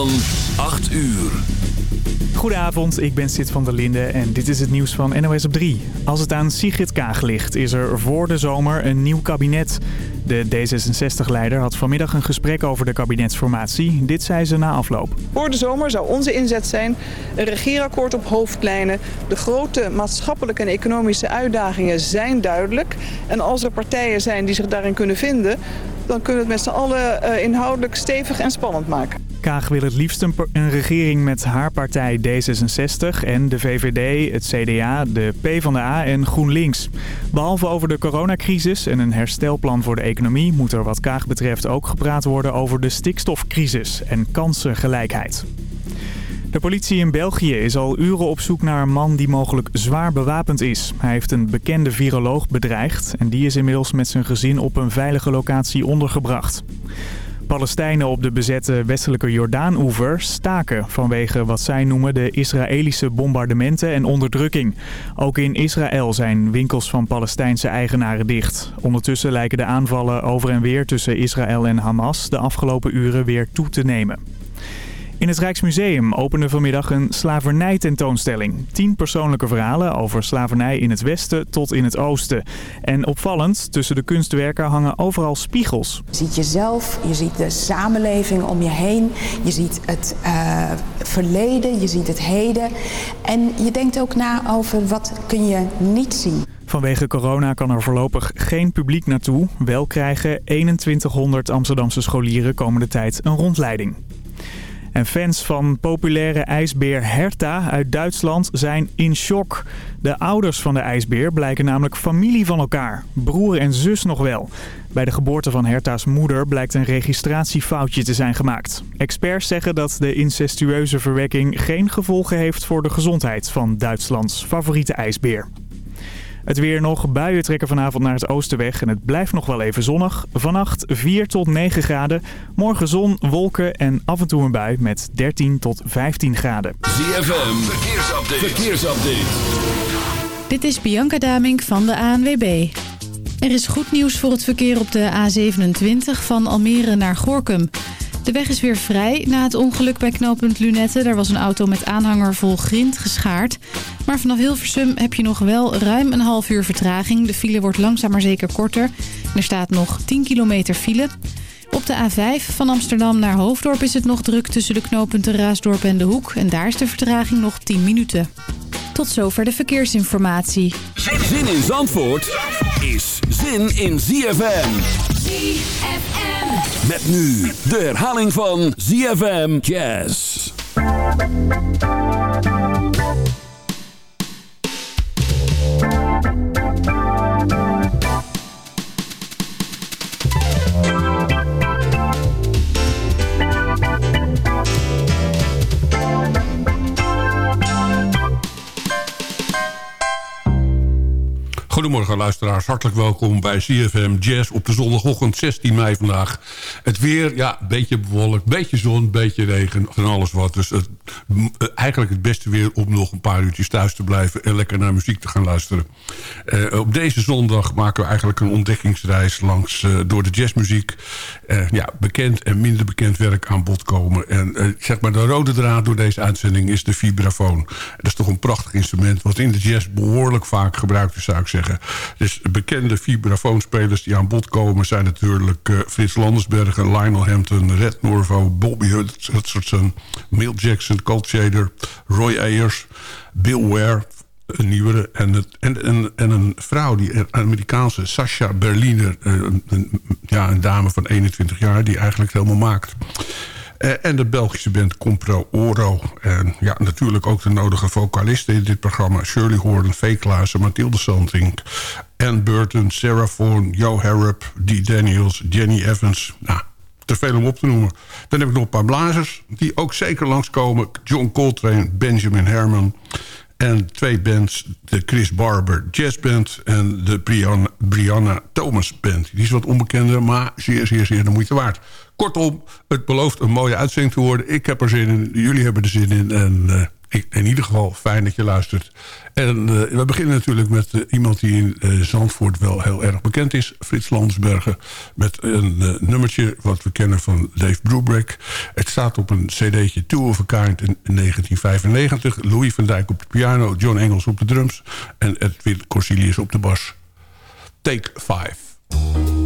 Van 8 uur. Goedenavond, ik ben Sid van der Linde en dit is het nieuws van NOS op 3. Als het aan Sigrid Kaag ligt, is er voor de zomer een nieuw kabinet. De D66-leider had vanmiddag een gesprek over de kabinetsformatie. Dit zei ze na afloop. Voor de zomer zou onze inzet zijn een regeerakkoord op hoofdlijnen. De grote maatschappelijke en economische uitdagingen zijn duidelijk. En als er partijen zijn die zich daarin kunnen vinden... dan kunnen we het met z'n allen eh, inhoudelijk stevig en spannend maken. Kaag wil het liefst een, een, regering met haar partij D66 en de VVD, het CDA, de PvdA en GroenLinks. Behalve over de coronacrisis en een herstelplan voor de economie... moet er wat Kaag betreft ook gepraat worden over de stikstofcrisis en kansengelijkheid. De politie in België is al uren op zoek naar een man die mogelijk zwaar bewapend is. Hij heeft een bekende viroloog bedreigd en die is inmiddels met zijn gezin op een veilige locatie ondergebracht. Palestijnen op de bezette westelijke Jordaan-oever staken vanwege wat zij noemen de Israëlische bombardementen en onderdrukking. Ook in Israël zijn winkels van Palestijnse eigenaren dicht. Ondertussen lijken de aanvallen over en weer tussen Israël en Hamas de afgelopen uren weer toe te nemen. In het Rijksmuseum opende vanmiddag een slavernij-tentoonstelling. Tien persoonlijke verhalen over slavernij in het westen tot in het oosten. En opvallend, tussen de kunstwerken hangen overal spiegels. Je ziet jezelf, je ziet de samenleving om je heen. Je ziet het uh, verleden, je ziet het heden. En je denkt ook na over wat kun je niet zien. Vanwege corona kan er voorlopig geen publiek naartoe. Wel krijgen 2100 Amsterdamse scholieren komende tijd een rondleiding. En fans van populaire ijsbeer Herta uit Duitsland zijn in shock. De ouders van de ijsbeer blijken namelijk familie van elkaar. Broer en zus nog wel. Bij de geboorte van Herta's moeder blijkt een registratiefoutje te zijn gemaakt. Experts zeggen dat de incestueuze verwekking geen gevolgen heeft voor de gezondheid van Duitslands favoriete ijsbeer. Het weer nog. Buien trekken vanavond naar het oosten weg en het blijft nog wel even zonnig. Vannacht 4 tot 9 graden. Morgen zon, wolken en af en toe een bui met 13 tot 15 graden. ZFM, verkeersupdate. verkeersupdate. Dit is Bianca Damink van de ANWB. Er is goed nieuws voor het verkeer op de A27 van Almere naar Gorkum. De weg is weer vrij na het ongeluk bij knooppunt Lunette. Daar was een auto met aanhanger vol grind geschaard. Maar vanaf Hilversum heb je nog wel ruim een half uur vertraging. De file wordt langzaam maar zeker korter. Er staat nog 10 kilometer file. Op de A5 van Amsterdam naar Hoofddorp is het nog druk tussen de knooppunten Raasdorp en De Hoek. En daar is de vertraging nog 10 minuten. Tot zover de verkeersinformatie. Zin in Zandvoort is zin in ZFM. ZFM. Met nu de herhaling van ZFM Jazz. Goedemorgen luisteraars, hartelijk welkom bij CFM Jazz op de zondagochtend 16 mei vandaag. Het weer, ja, een beetje bewolkt, beetje zon, beetje regen, van alles wat. Dus het, eigenlijk het beste weer om nog een paar uurtjes thuis te blijven en lekker naar muziek te gaan luisteren. Uh, op deze zondag maken we eigenlijk een ontdekkingsreis langs uh, door de jazzmuziek. Ja, bekend en minder bekend werk aan bod komen. En zeg maar de rode draad door deze uitzending is de vibrafoon. Dat is toch een prachtig instrument wat in de jazz behoorlijk vaak gebruikt is, zou ik zeggen. Dus bekende vibrafoonspelers die aan bod komen... zijn natuurlijk uh, Frits Landersbergen, Lionel Hampton, Red Norvo... Bobby Hutcherson, Mill Jackson, Colt Shader, Roy Ayers... Bill Ware, een nieuwere. En, en, en, en een vrouw, die een Amerikaanse Sasha Berliner... Een, een, ja, een dame van 21 jaar die eigenlijk helemaal maakt... Uh, en de Belgische band Compro Oro. En ja, natuurlijk ook de nodige vocalisten in dit programma. Shirley Horton, Fake Klaassen, Mathilde Santink... Anne Burton, Sarah Vaughan, Joe Harrop, Dee Daniels, Jenny Evans... Nou, te veel om op te noemen. Dan heb ik nog een paar blazers die ook zeker langskomen. John Coltrane, Benjamin Herman... En twee bands, de Chris Barber Jazz Band en de Brianna, Brianna Thomas Band. Die is wat onbekender, maar zeer, zeer, zeer de moeite waard. Kortom, het belooft een mooie uitzending te worden. Ik heb er zin in, jullie hebben er zin in. En uh, in ieder geval fijn dat je luistert. En uh, we beginnen natuurlijk met uh, iemand die in Zandvoort wel heel erg bekend is. Frits Landsbergen. Met een nummertje wat we kennen van Dave Brubeck. Het staat op een cd'tje Two of a Kind in 1995. Louis van Dijk op de piano. John Engels op de drums. En Edwin Corsilius op de bas. Take 5.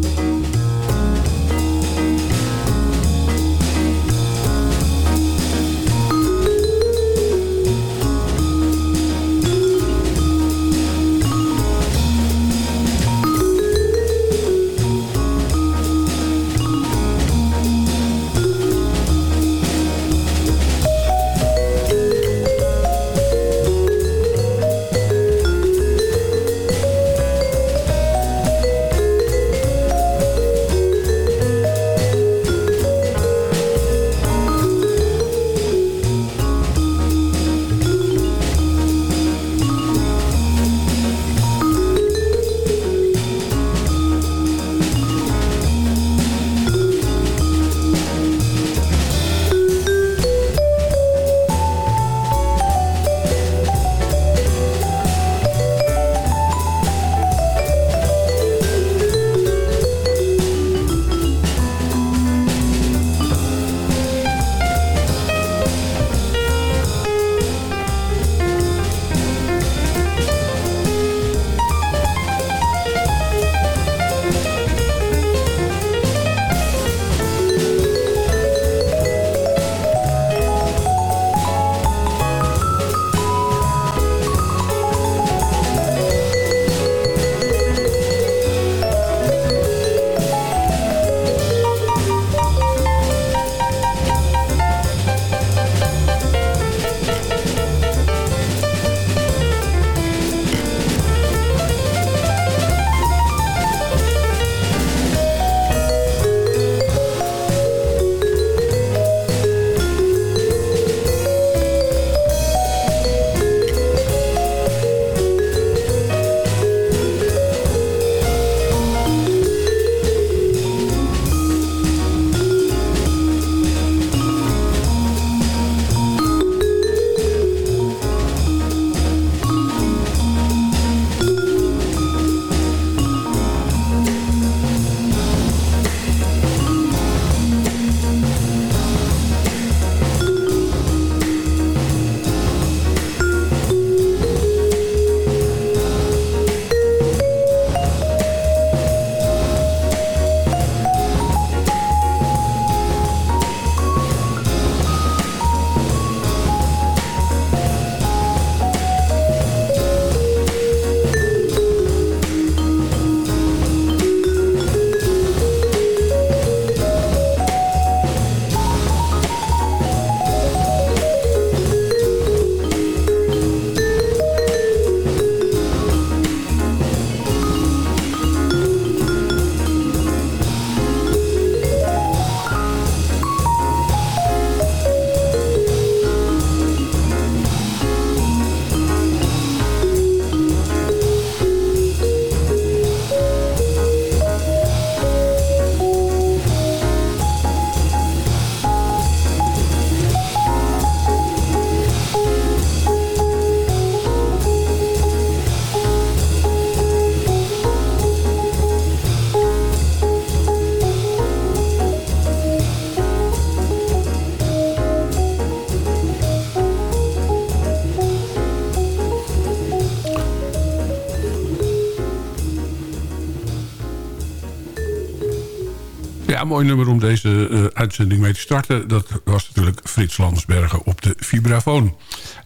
Mooi nummer om deze uh, uitzending mee te starten. Dat was natuurlijk Frits Landsbergen op de vibrafoon.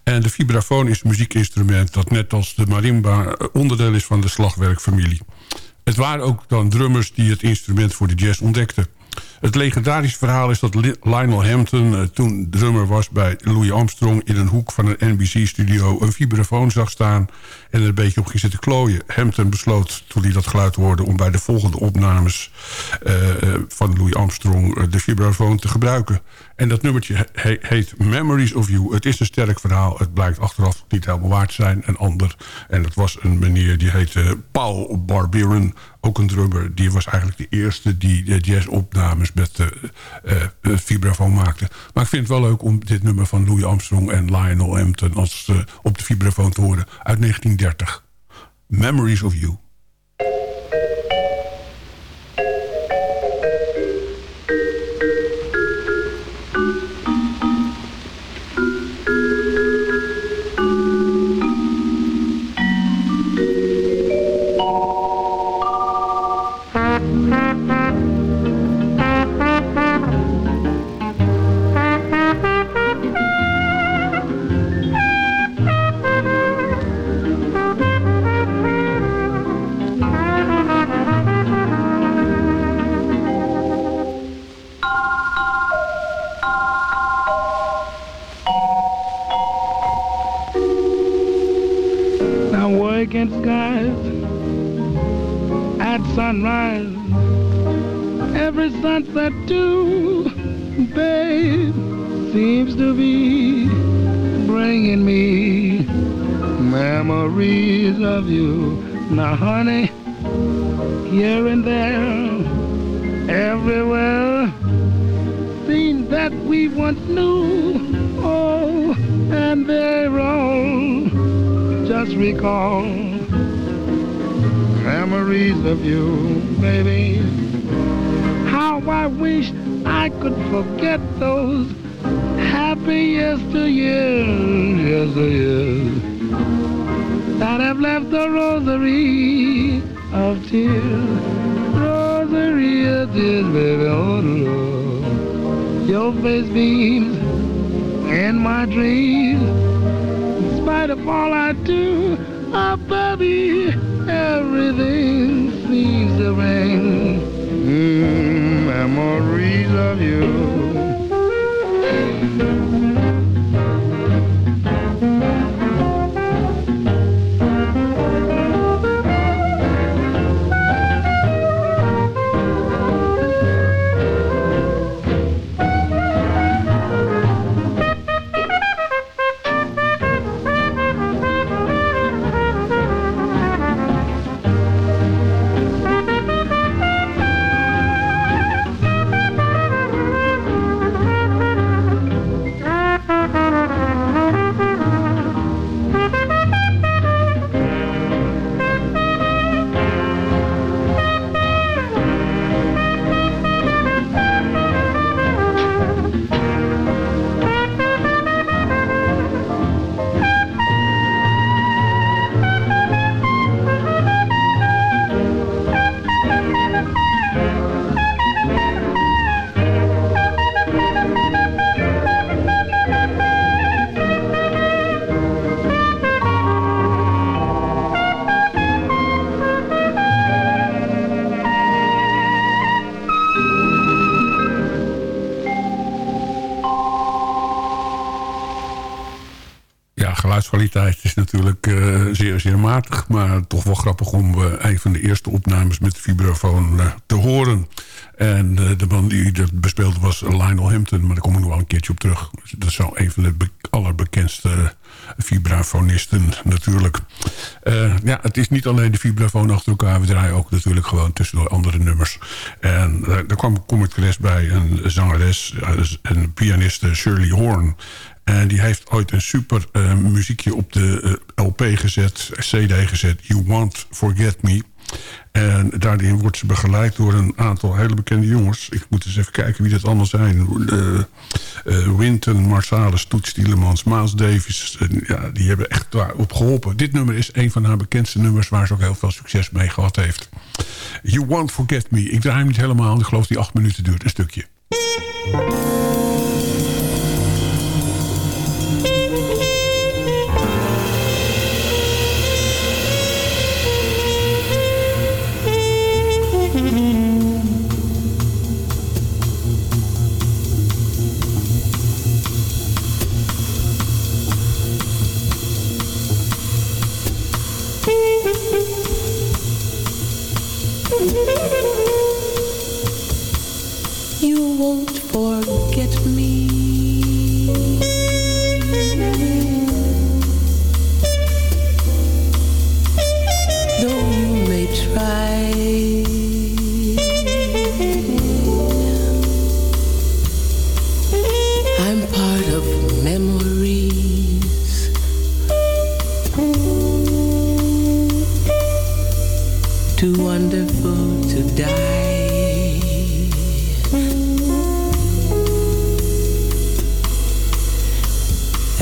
En de vibrafoon is een muziekinstrument... dat net als de marimba onderdeel is van de slagwerkfamilie. Het waren ook dan drummers die het instrument voor de jazz ontdekten. Het legendarische verhaal is dat Lionel Hampton... Uh, toen drummer was bij Louis Armstrong... in een hoek van een NBC-studio een vibrafoon zag staan... en er een beetje op ging zitten klooien. Hampton besloot, toen hij dat geluid hoorde... om bij de volgende opnames uh, van Louis Armstrong... de vibrafoon te gebruiken. En dat nummertje he heet Memories of You. Het is een sterk verhaal. Het blijkt achteraf niet helemaal waard te zijn. Een ander. En dat was een meneer die heette Paul Barbieren. Ook een drummer. Die was eigenlijk de eerste die de jazzopnames opnames met uh, vibrafoon maakte. Maar ik vind het wel leuk om dit nummer van Louis Armstrong en Lionel Hampton... Als, op de vibrafoon te horen uit 1930. Memories of You. sunrise, every sunset too, babe, seems to be bringing me memories of you. Now, honey, here and there, everywhere, scenes that we once knew, oh, and they're all just recall memories of you, baby. How I wish I could forget those happy yesteryears, yesteryears that have left a rosary of tears, rosary of tears, baby. Oh no, your face beams in my dreams, in spite of all I do, oh baby everything seems to bring mm, memories of you. Wel grappig om uh, een van de eerste opnames met de vibrafoon uh, te horen. En uh, de man die dat bespeelde was Lionel Hampton. Maar daar kom ik nog wel een keertje op terug. Dat is zo een van de allerbekendste vibrafonisten natuurlijk. ja, het is niet alleen de vibrafoon achter elkaar. We draaien ook natuurlijk gewoon tussendoor andere nummers. En daar kwam, kom ik bij een zangeres, een pianiste Shirley Horn. En die heeft ooit een super uh, muziekje op de uh, LP gezet, CD gezet, You Won't Forget Me. En daarin wordt ze begeleid door een aantal hele bekende jongens. Ik moet eens even kijken wie dat allemaal zijn. Winton, Marsalis, Toets Tielemans, Miles Davis. ja, die hebben echt daarop geholpen. Dit nummer is een van haar bekendste nummers... waar ze ook heel veel succes mee gehad heeft. You Won't Forget Me. Ik draai hem niet helemaal. Ik geloof die acht minuten duurt een stukje. You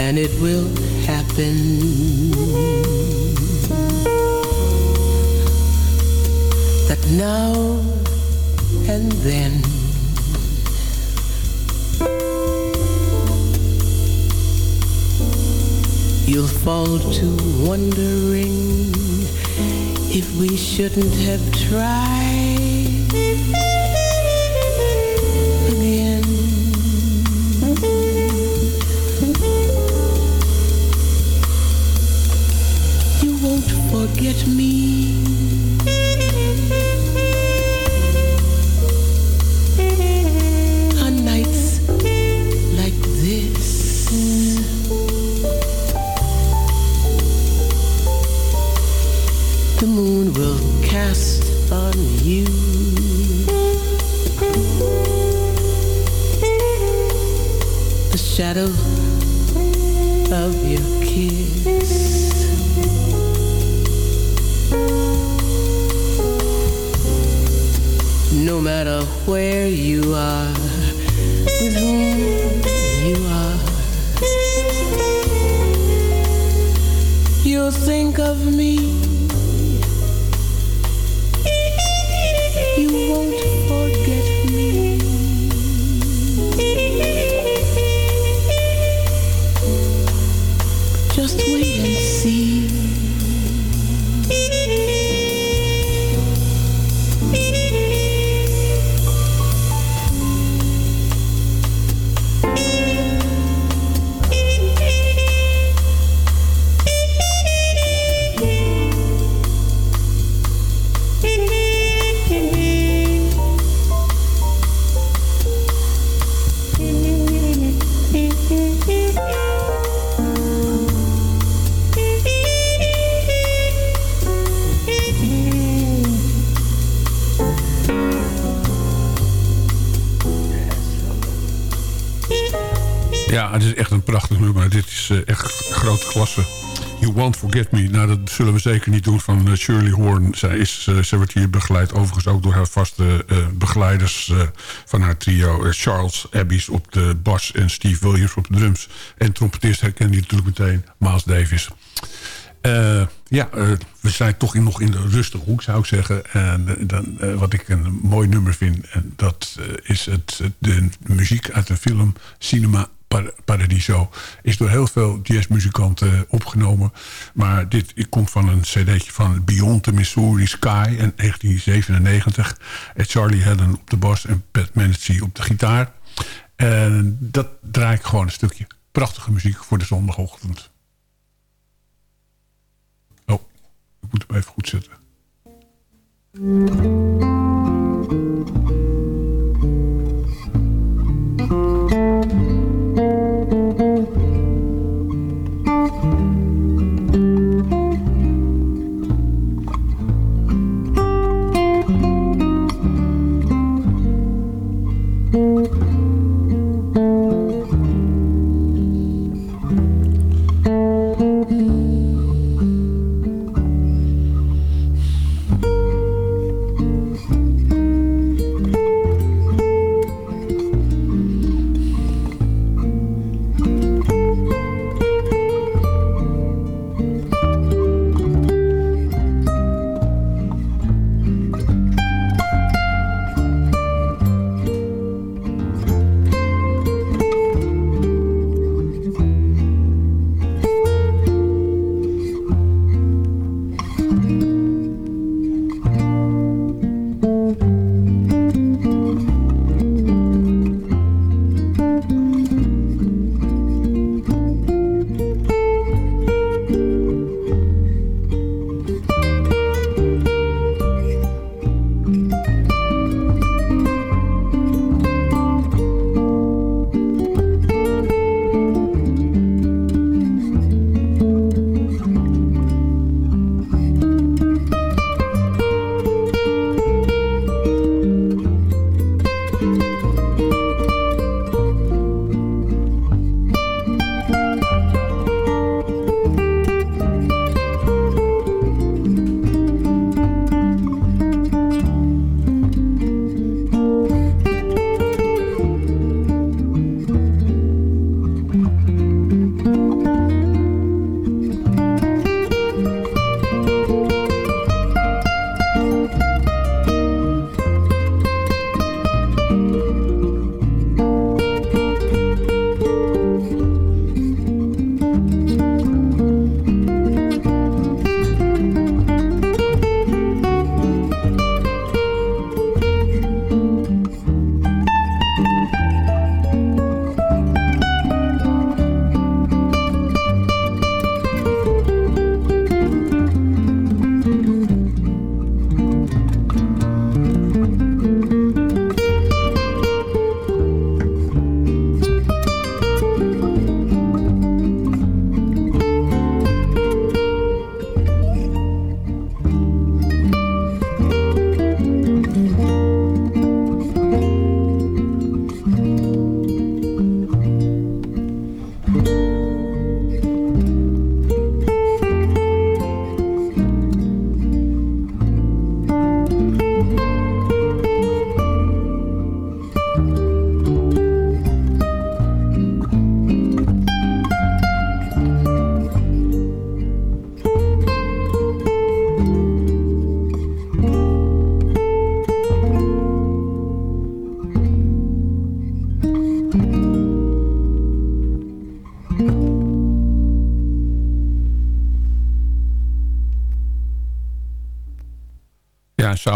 and it will happen. That now and then you'll fall to wondering if we shouldn't have tried forget me. On nights like this. The moon will cast on you the shadow where you are, with whom you are, you'll think of me. Het is echt een prachtig nummer. Dit is eh, echt grote klasse. You Won't Forget Me. Nou, dat zullen we zeker niet doen van eh, Shirley Horn. Zij, is, eh, zij wordt hier begeleid overigens ook door haar vaste begeleiders van haar trio. Charles Abbeys op de bas en Steve Williams op de drums. En trompetist herkende je natuurlijk meteen, Miles Davis. Ja, we zijn toch in, nog in de rustige hoek, zou ik zeggen. En dan, wat ik een mooi nummer vind... En dat is het, de muziek uit de film Cinema Paradiso. Is door heel veel jazzmuzikanten opgenomen. Maar dit komt van een cd'tje van Beyond the Missouri Sky in 1997. En Charlie Haddon op de bas en Pat Menetzi op de gitaar. En dat draai ik gewoon een stukje. Prachtige muziek voor de zondagochtend. Oh, ik moet hem even goed zetten.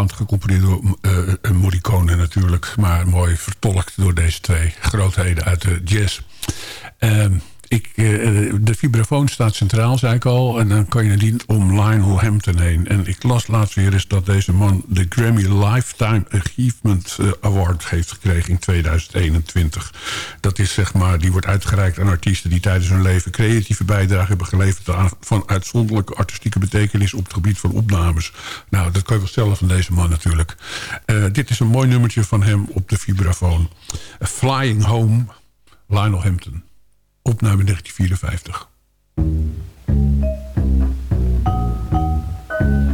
Sound gecomponeerd door uh, Morricone natuurlijk. Maar mooi vertolkt door deze twee grootheden uit de jazz. Eh, vibrafoon staat centraal, zei ik al. En dan kan je niet om Lionel Hampton heen. En ik las laatst weer eens dat deze man... de Grammy Lifetime Achievement eh, Award heeft gekregen in 2021. Dat is zeg maar, die wordt uitgereikt aan artiesten... die tijdens hun leven creatieve bijdrage hebben geleverd... van uitzonderlijke artistieke betekenis... op het gebied van opnames. Nou, dat kan je wel stellen van deze man natuurlijk. Uh, dit is een mooi nummertje van hem op de vibrafoon. Flying Home, Lionel Hampton opname 1954. thank you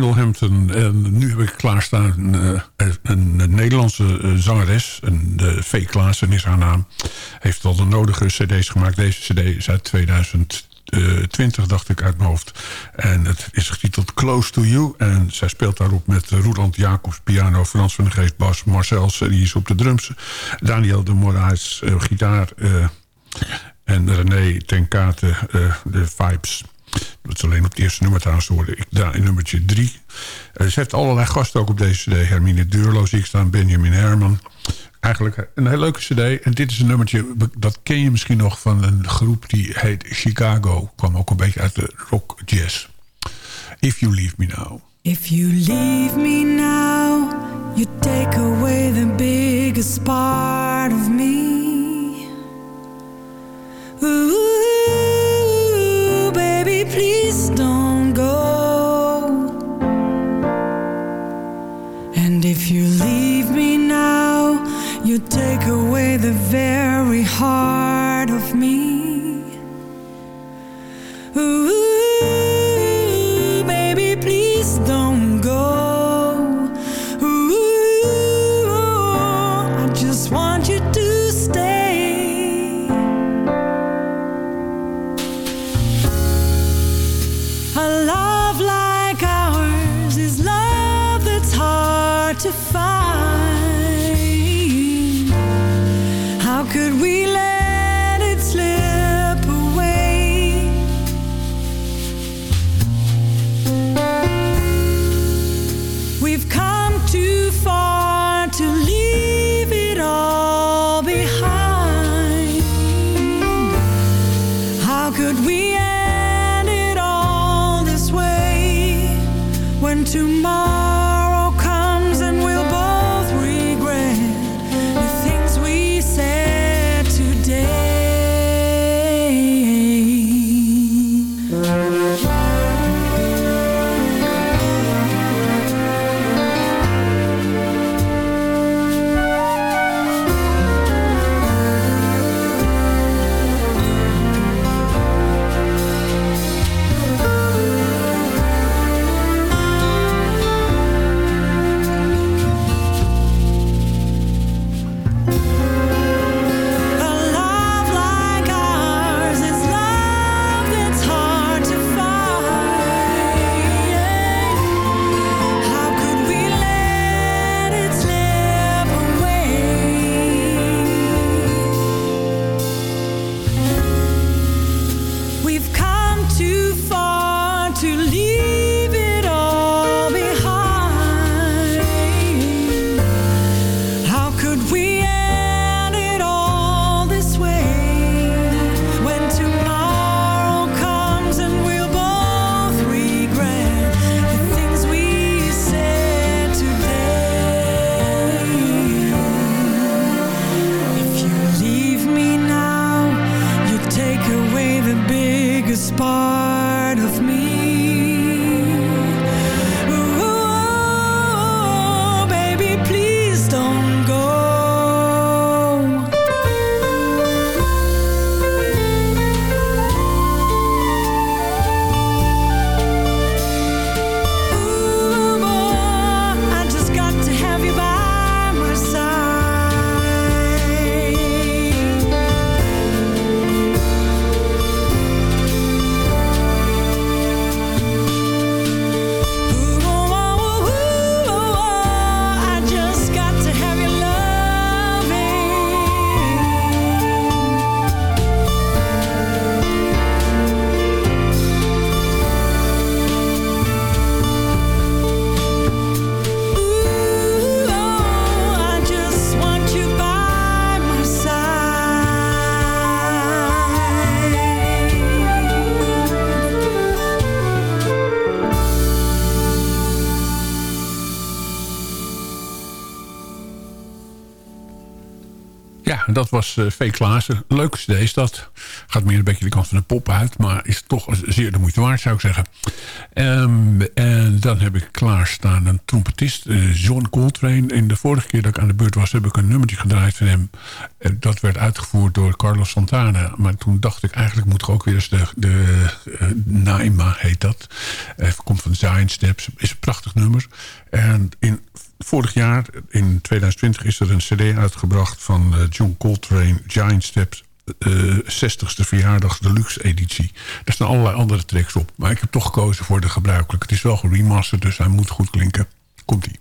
Lionel. En nu heb ik klaarstaan uh, een, een, Nederlandse uh, zangeres. Een, de V. Klaassen is haar naam. Heeft al de nodige cd's gemaakt. Deze cd is uit 2020, dacht ik, uit mijn hoofd. En het is getiteld Close to You. En zij speelt daarop met Roland Jacobs piano... Frans van de Geest bas, Marcel die is op de drums... Daniel de Moraes uh, gitaar... en René Tenkate de vibes... Dat is alleen op het eerste nummer trouwens te worden. Ik draai nummertje drie. Uh, ze heeft allerlei gasten ook op deze cd. Hermine Deurlo zie ik staan. Benjamin Herman. Eigenlijk een hele leuke cd. En dit is een nummertje, dat ken je misschien nog van een groep die heet Chicago. Kwam ook een beetje uit de rock jazz. If You Leave Me Now. If you leave me now, you take away the biggest part of me. Dat was eh V. Klaassen. Leuk cd is dat. Gaat meer een beetje de kant van de pop uit. Maar is toch zeer de moeite waard, zou ik zeggen. Ehm, en dan heb ik klaarstaan een trompetist, eh, John Coltrane. In de vorige keer dat ik aan de beurt was, heb ik een nummertje gedraaid van hem. Eh, dat werd uitgevoerd door Carlos Santana. Maar toen dacht ik, eigenlijk moet ik ook weer eens de... de Naima heet dat. Komt van Zion Steps. Is een prachtig nummer. En in vorig jaar, in 2020, is er een cd uitgebracht van eh, John Coltrane, Giant Steps. eh 60ste verjaardags deluxe editie. Daar staan allerlei andere tracks op. Maar ik heb toch gekozen voor de gebruikelijke. Het is wel geremasterd, dus hij moet goed klinken. Komt-ie.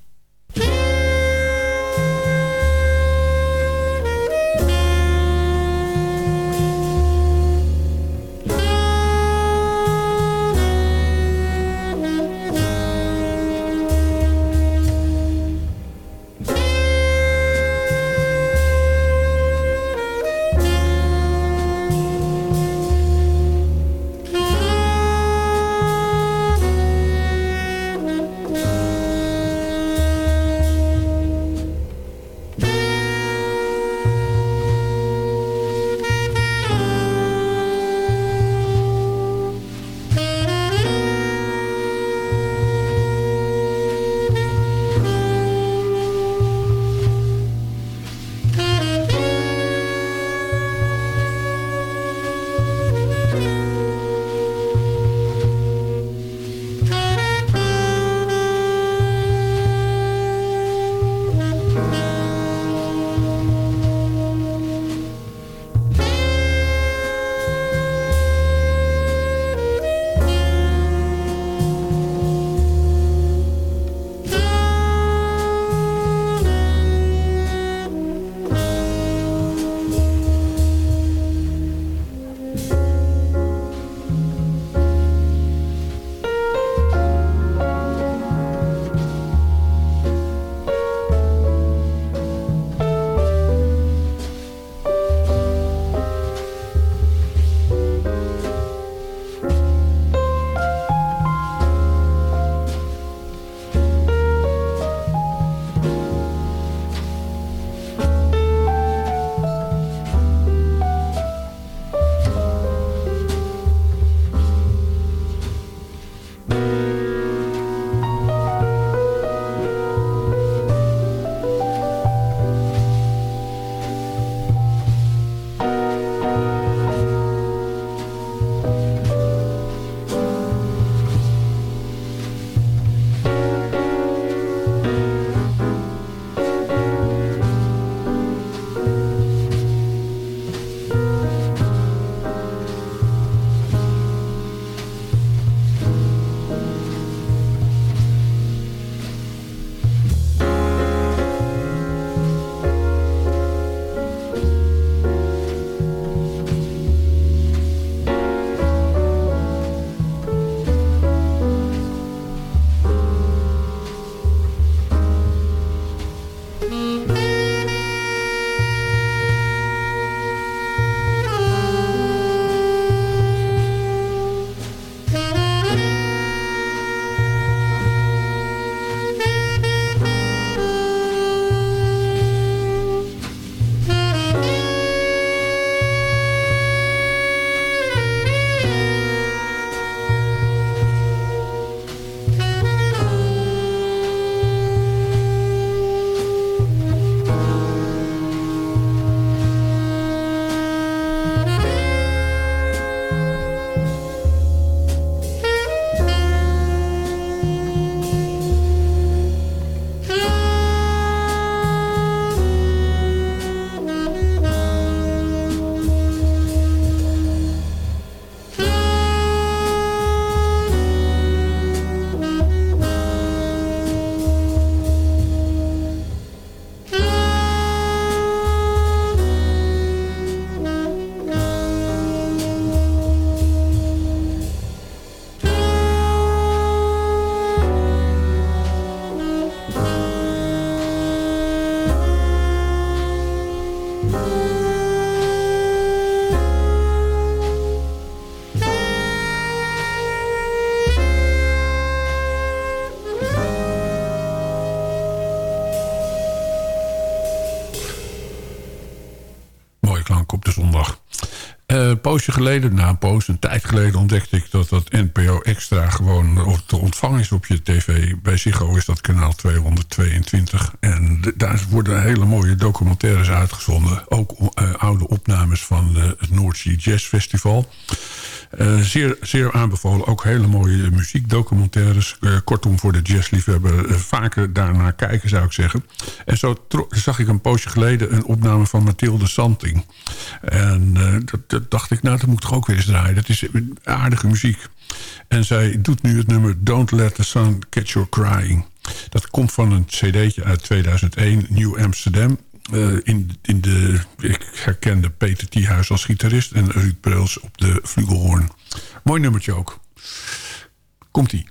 Poosje geleden, na een poos, een tijd geleden... ontdekte ik dat dat NPO Extra gewoon te ontvangen is op je tv. Bij Ziggo is dat kanaal 222. En daar worden hele mooie documentaires uitgezonden. Ook eh, oude opnames van eh, het Noordzee Jazz Festival. Eh, zeer, zeer aanbevolen. Ook hele mooie muziekdocumentaires. Eh, kortom, voor de jazzliefhebber eh, vaker daarnaar kijken, zou ik zeggen. En zo zag ik een poosje geleden een opname van Mathilde Santing. En dat, dat dacht ik, nou, dat moet toch ook weer eens draaien. Dat is aardige muziek. En zij doet nu het nummer Don't Let the Sun Catch Your Crying. Dat komt van een cd'tje uit 2001, New Amsterdam. Eh, in, in de, ik herkende Peter Thiehuis als gitarist... en Ruud Breus op de flugelhoorn. Mooi nummertje ook. Komt-ie.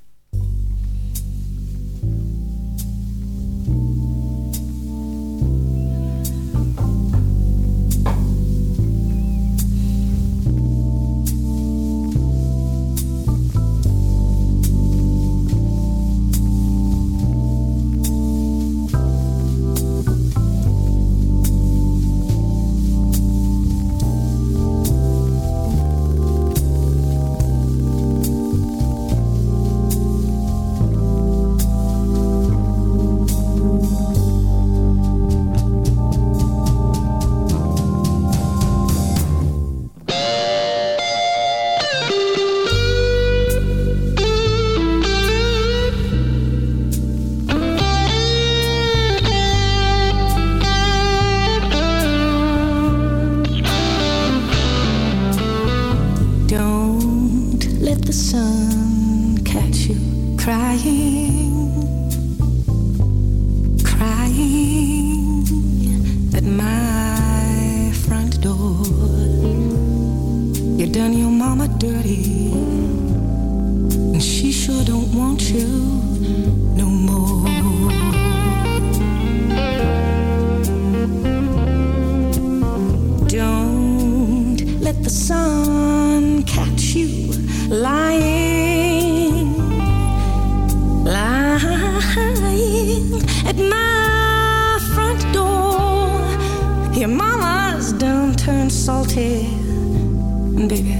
At my front door. Your mama's done turned salty, baby,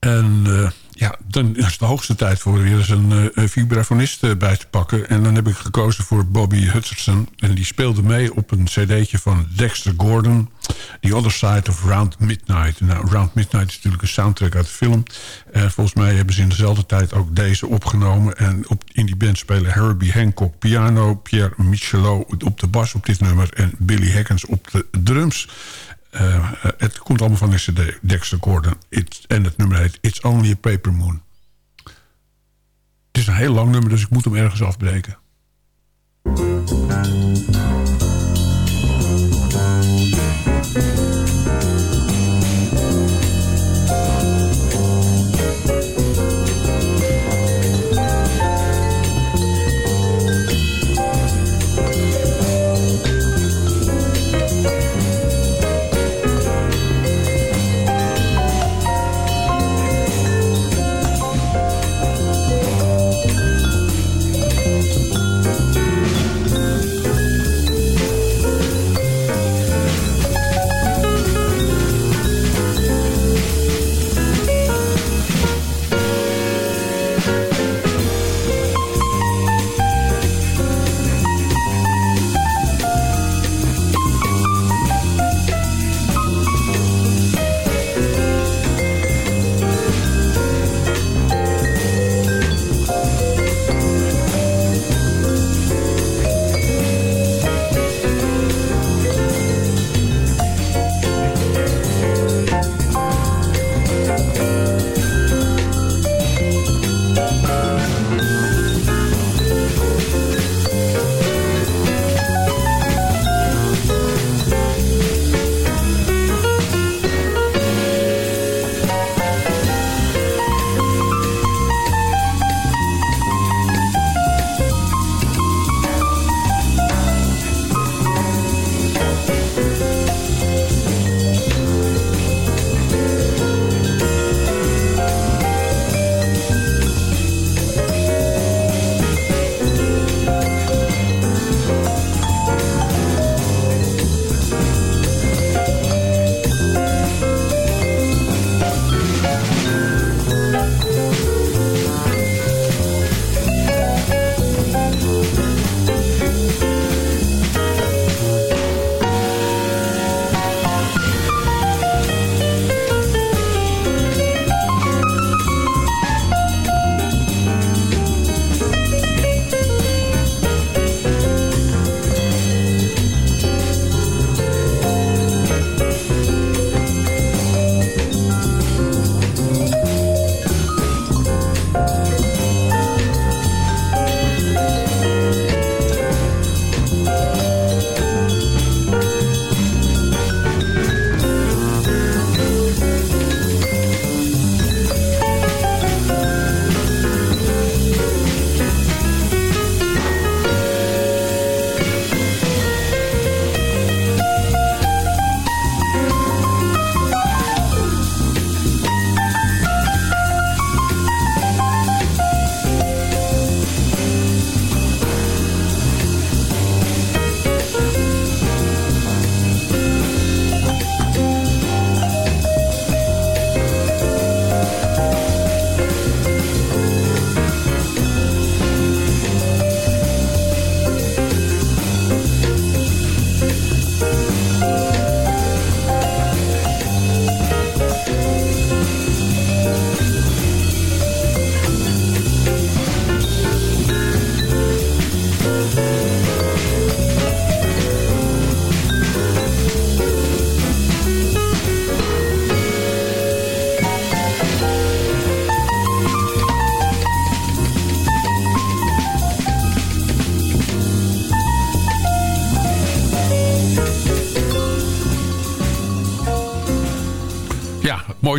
En eh, Ja, dan is het de hoogste tijd voor weer eens een eh, vibrafonist eh, bij te pakken. En dan heb ik gekozen voor Bobby Hutcherson. En die speelde mee op een cd'tje van Dexter Gordon. The Other Side of Round Midnight. Nou, Round Midnight is natuurlijk een soundtrack uit de film. En volgens mij hebben ze in dezelfde tijd ook deze opgenomen. En op, in die band spelen Herbie Hancock piano... Pierre Michelot op de bas op dit nummer... en Billy Hackens op de drums... Uh, uh, het komt allemaal van de cd Gordon. En het nummer heet It's Only a Paper Moon. Het is een heel lang nummer, dus ik moet hem ergens afbreken.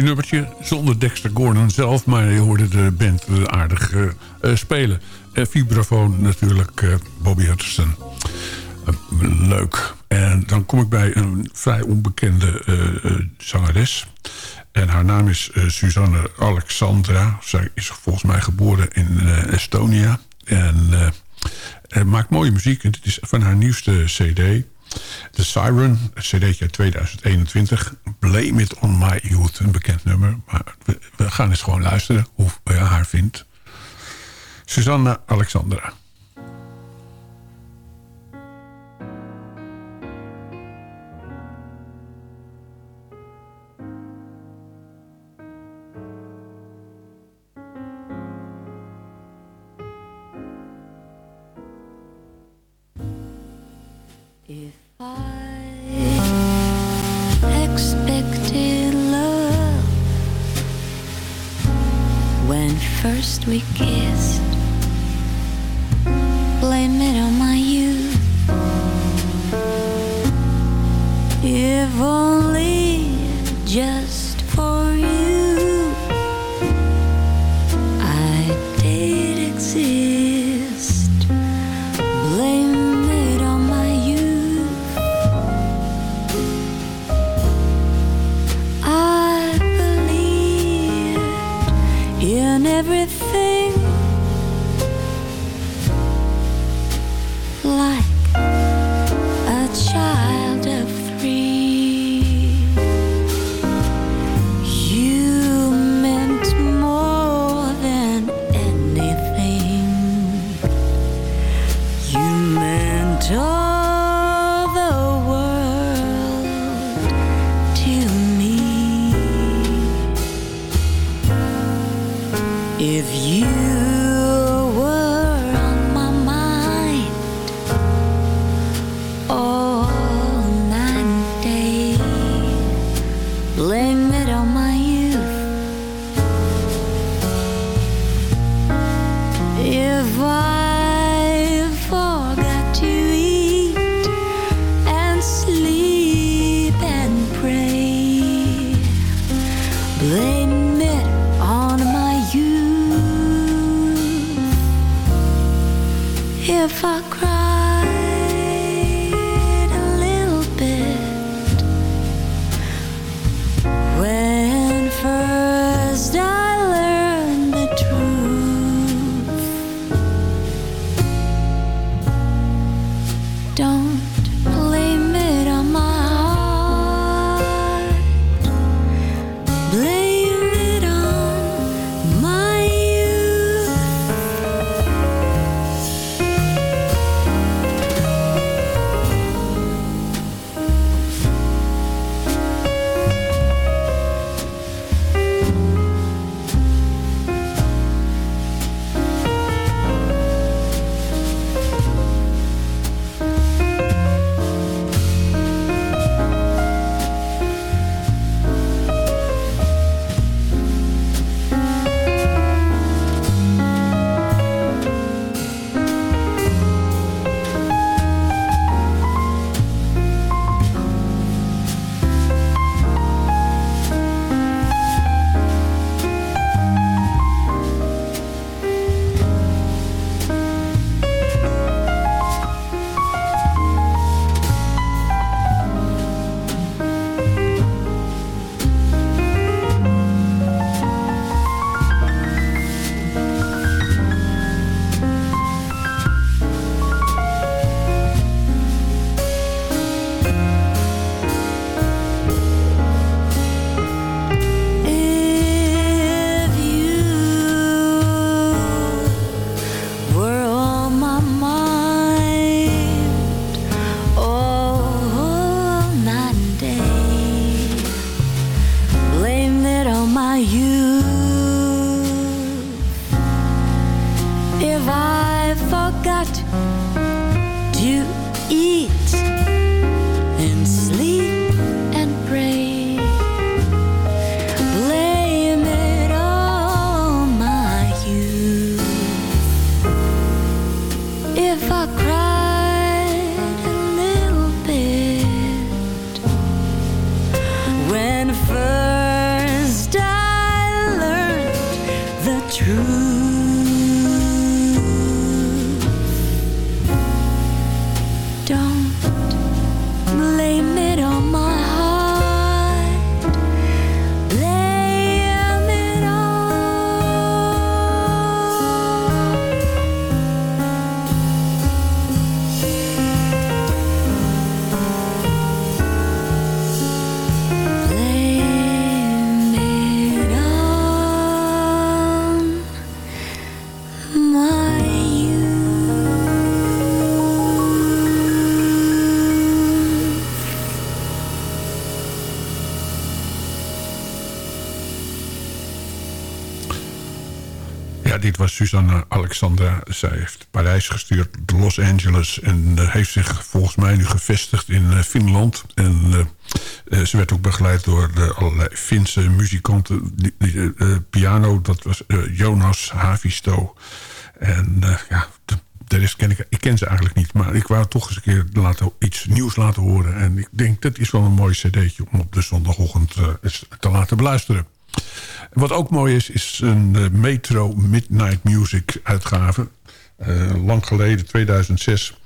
Nummertje. Zonder Dexter Gordon zelf. Maar je hoorde de band uh, aardig uh, uh, spelen. vibrafoon natuurlijk Bobby Hutcherson. leuk. En dan kom ik bij een vrij onbekende zangeres. En haar naam is Susanne Alexandra. Zij is volgens mij geboren in Estonia. En maakt mooie muziek. En dit is van haar nieuwste cd. The Siren, een cd'tje uit 2021. Blame It On My Youth. Een bekend nummer. Maar we, gaan eens gewoon luisteren hoe je haar vindt. Susanna Alexandra. Was Susanna Alexandra. Zij heeft Parijs gestuurd, Los Angeles... en eh, heeft zich volgens mij nu gevestigd in eh, Finland. En eh, ze werd ook begeleid door allerlei Finse muzikanten. Die, piano, dat was Jonas Havisto. En ja, de, de rest ken ik, ik ken ze eigenlijk niet. Maar ik wou toch eens een keer laten, iets nieuws laten horen. En ik denk, dat is wel een mooi cd'tje... om op de zondagochtend te laten beluisteren. Wat ook mooi is, is een eh, Metro Midnight Music uitgave. Eh, lang geleden, 2006.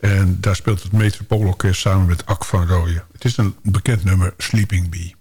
En daar speelt het Metropoolorkest samen met Ak van Rooyen. Het is een bekend nummer, Sleeping Bee.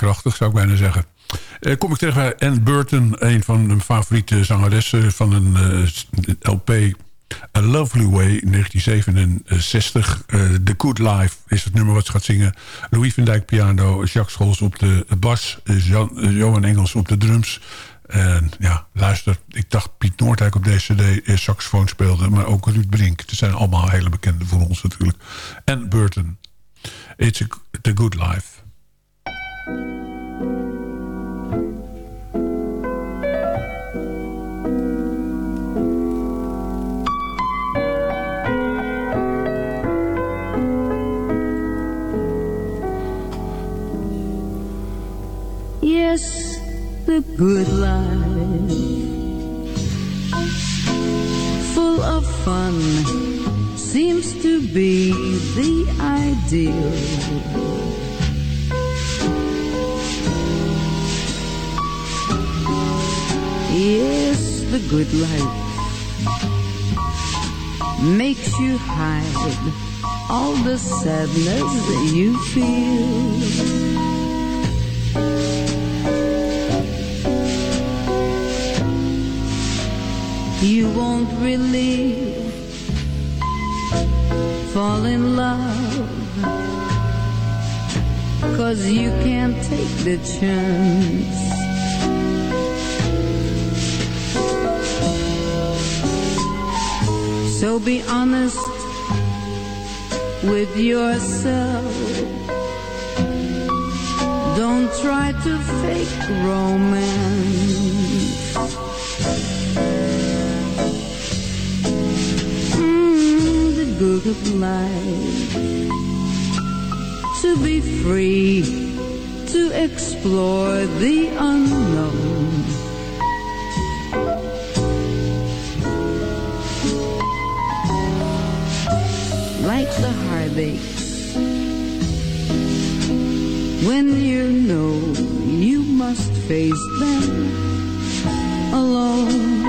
Krachtig zou ik bijna zeggen. Eh, kom ik terecht bij Anne Burton, een van mijn favoriete zangeressen van een eh, LP A Lovely Way, 1967. Eh, The Good Life is het nummer wat ze gaat zingen. Louis van Dijk piano, Jacques Scholz op de bas, Johan Engels op de drums. En ja, luister, ik dacht Piet Noordijk op deze cd saxofoon speelde, maar ook Ruud Brink. Het zijn allemaal hele bekende voor ons natuurlijk. Anne Burton, It's a, The Good Life. Yes, the good life, full of fun, seems to be the ideal. Yes, the good life makes you hide all the sadness that you feel. You won't really fall in love Cause you can't take the chance So be honest with yourself. Don't try to fake romance. Mm, the good of life. To be free to explore the unknown heartaches when you know you must face them alone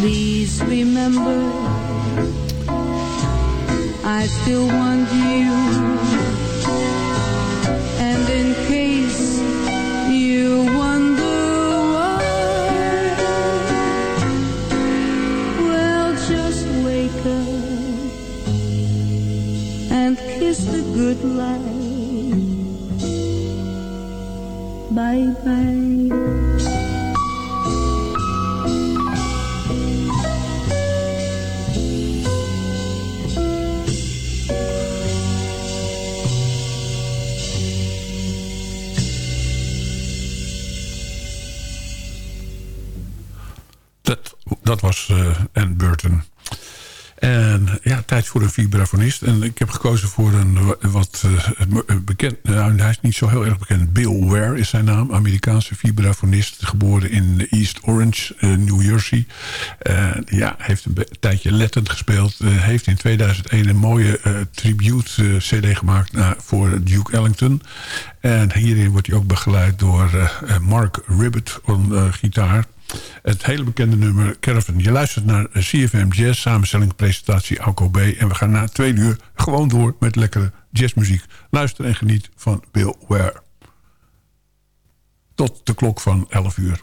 Please remember, I still want you. Dat, dat was eh Anne Burton. En ja, tijd voor een vibrafonist. En ik heb gekozen voor een wa- wat eh, bekend... Nou, hij is niet zo heel erg bekend. Bill Ware is zijn naam. Amerikaanse vibrafonist. Geboren in East Orange, eh, New Jersey. Eh, ja, heeft een tijdje lettend gespeeld. Eh, heeft in 2001 een mooie eh, tribute-cd gemaakt naar, voor Duke Ellington. En hierin wordt hij ook begeleid door eh, eh, Mark Ribbett op eh, gitaar. Het hele bekende nummer Caravan. Je luistert naar CFM Jazz, samenstelling, presentatie Alco B. En we gaan na twee uur gewoon door met lekkere jazzmuziek. Luister en geniet van Bill Ware. Tot de klok van 11 uur.